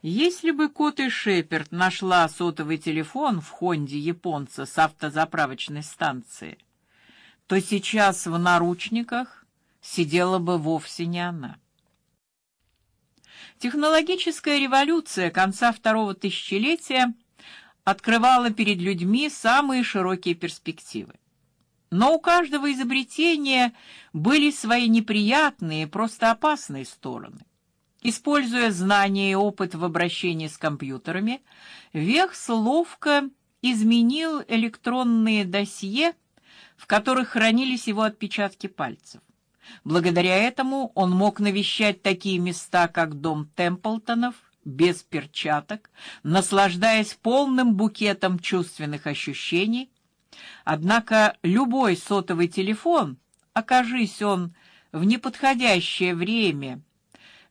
Если бы Кот и Шеперд нашла сотовый телефон в Хонде японца с автозаправочной станции, то сейчас в наручниках сидела бы вовсе не она. Технологическая революция конца второго тысячелетия открывала перед людьми самые широкие перспективы. Но у каждого изобретения были свои неприятные, просто опасные стороны. Используя знания и опыт в обращении с компьютерами, Вехс ловко изменил электронные досье, в которых хранились его отпечатки пальцев. Благодаря этому он мог навещать такие места, как дом Темплтонов, без перчаток, наслаждаясь полным букетом чувственных ощущений. Однако любой сотовый телефон, окажись он в неподходящее время,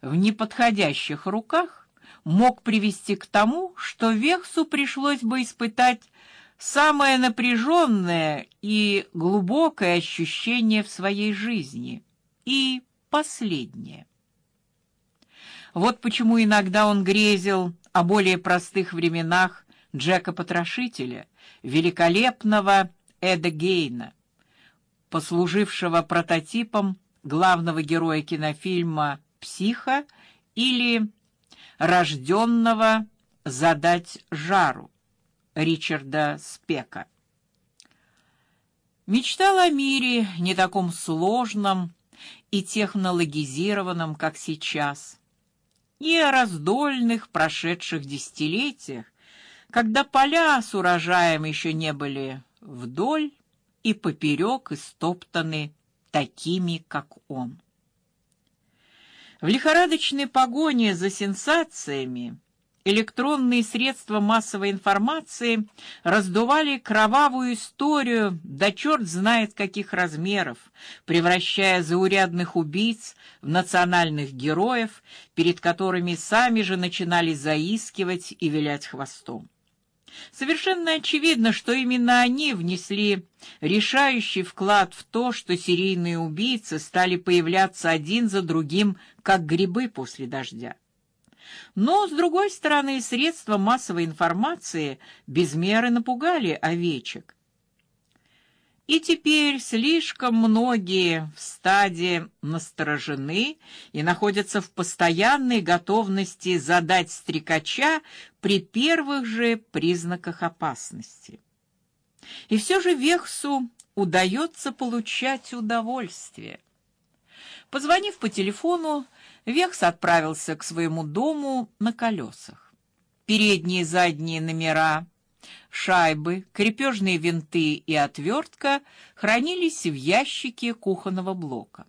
в неподходящих руках, мог привести к тому, что Вехсу пришлось бы испытать самое напряженное и глубокое ощущение в своей жизни и последнее. Вот почему иногда он грезил о более простых временах Джека Потрошителя, великолепного Эда Гейна, послужившего прототипом главного героя кинофильма Психа или рожденного задать жару Ричарда Спека. Мечтал о мире не таком сложном и технологизированном, как сейчас и о раздольных прошедших десятилетиях, когда поля с урожаем еще не были вдоль и поперек истоптаны такими, как он. В лихорадочной погоне за сенсациями электронные средства массовой информации раздували кровавую историю да черт знает каких размеров, превращая заурядных убийц в национальных героев, перед которыми сами же начинали заискивать и вилять хвостом. Совершенно очевидно, что именно они внесли решающий вклад в то, что серийные убийцы стали появляться один за другим, как грибы после дождя. Но с другой стороны, средства массовой информации без меры напугали овечек. И теперь слишком многие в стаде насторожены и находятся в постоянной готовности задать стрекача при первых же признаках опасности. И все же Вехсу удается получать удовольствие. Позвонив по телефону, Векс отправился к своему дому на колесах. Передние и задние номера, шайбы, крепежные винты и отвертка хранились в ящике кухонного блока.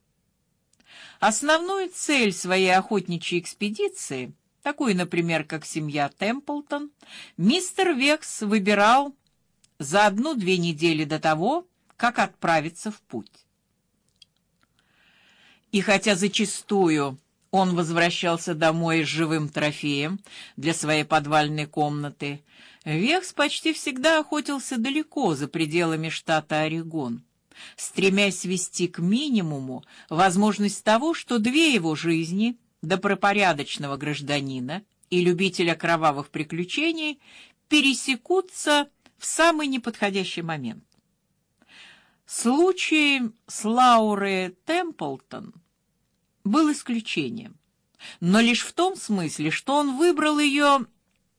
Основную цель своей охотничьей экспедиции, такую, например, как семья Темплтон, мистер Векс выбирал за одну-две недели до того, как отправиться в путь. И хотя зачастую он возвращался домой с живым трофеем для своей подвальной комнаты. Векс почти всегда охотился далеко за пределами штата Орегон, стремясь свести к минимуму возможность того, что две его жизни, добропорядочного гражданина и любителя кровавых приключений, пересекутся в самый неподходящий момент. Случай с Лаурой Темплтон был исключением, но лишь в том смысле, что он выбрал ее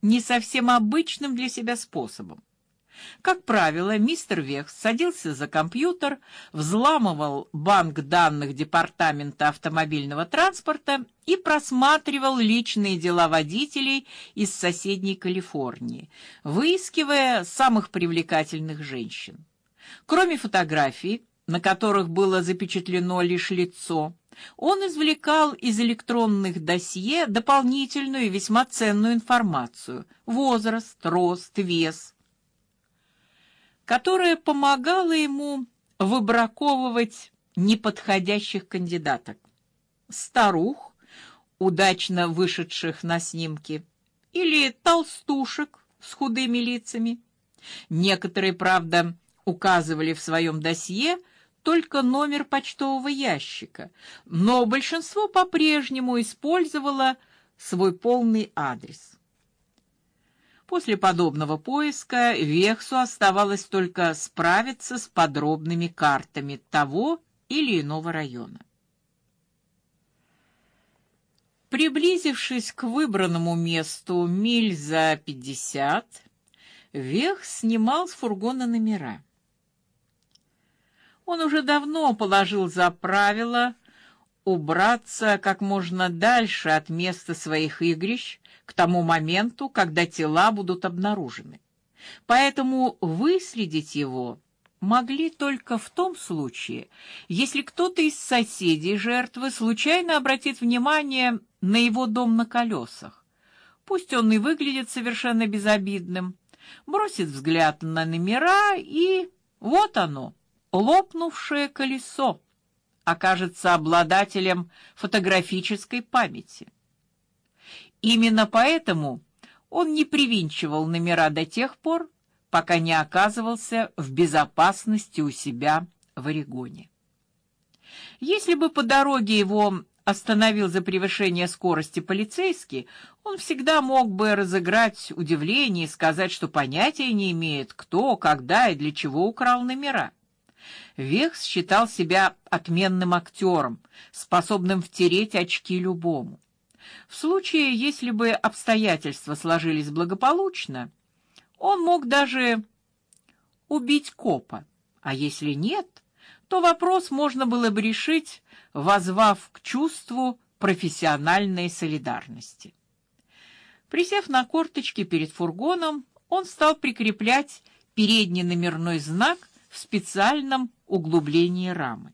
не совсем обычным для себя способом. Как правило, мистер Вех садился за компьютер, взламывал банк данных департамента автомобильного транспорта и просматривал личные дела водителей из соседней Калифорнии, выискивая самых привлекательных женщин. Кроме фотографий, на которых было запечатлено лишь лицо, он извлекал из электронных досье дополнительную и весьма ценную информацию: возраст, рост, вес, которая помогала ему выбраковывать неподходящих кандидаток. Старух, удачно вышедших на снимки, или толстушек с худыми лицами. Некоторые, правда, указывали в своем досье только номер почтового ящика, но большинство по-прежнему использовало свой полный адрес. После подобного поиска Вехсу оставалось только справиться с подробными картами того или иного района. Приблизившись к выбранному месту миль за пятьдесят, Вех снимал с фургона номера. Он уже давно положил за правило убраться как можно дальше от места своих игрищ к тому моменту, когда тела будут обнаружены. Поэтому выследить его могли только в том случае, если кто-то из соседей жертвы случайно обратит внимание на его дом на колесах. Пусть он и выглядит совершенно безобидным, бросит взгляд на номера и вот оно, лопнувшее колесо, окажется обладателем фотографической памяти. Именно поэтому он не привинчивал номера до тех пор, пока не оказывался в безопасности у себя в Орегоне. Если бы по дороге его остановил за превышение скорости полицейский, он всегда мог бы разыграть удивление и сказать, что понятия не имеет, кто, когда и для чего украл номера. Векс считал себя отменным актером, способным втереть очки любому. В случае, если бы обстоятельства сложились благополучно, он мог даже убить копа, а если нет, то вопрос можно было бы решить, возвав к чувству профессиональной солидарности. Присев на корточки перед фургоном, он стал прикреплять передний номерной знак в специальном углублении рамы.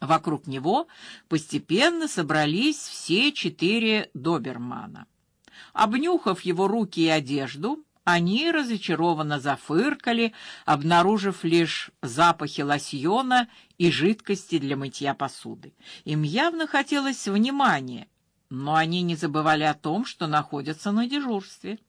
Вокруг него постепенно собрались все четыре добермана. Обнюхав его руки и одежду, они разочарованно зафыркали, обнаружив лишь запахи лосьона и жидкости для мытья посуды. Им явно хотелось внимания, но они не забывали о том, что находятся на дежурстве.